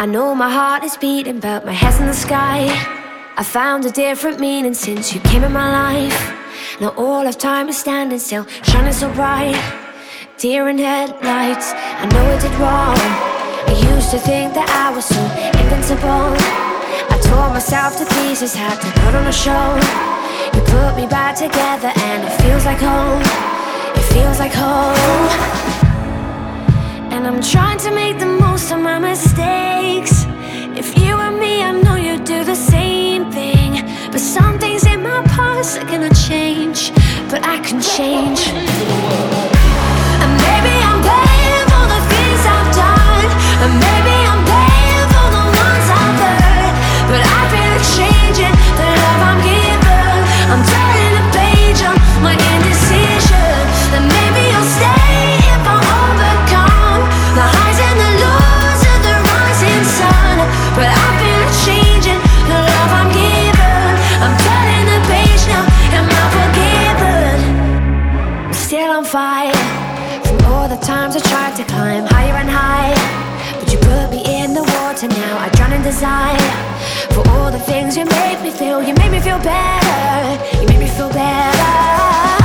I know my heart is beating, but my head's in the sky. I found a different meaning since you came in my life. Now all of time is standing still, shining so bright. Deer in headlights, I know I did wrong. I used to think that I was so invincible. I tore myself to pieces, had to put on a show. You put me back together, and it feels like home. It feels like home. And I'm trying to make the most of my mistakes. If you and me, I know you'd do the same thing. But some things in my past are gonna change, but I can change. The times I tried to climb higher and higher. But you put me in the water now. I drown in desire for all the things you made me feel. You made me feel better. You made me feel better.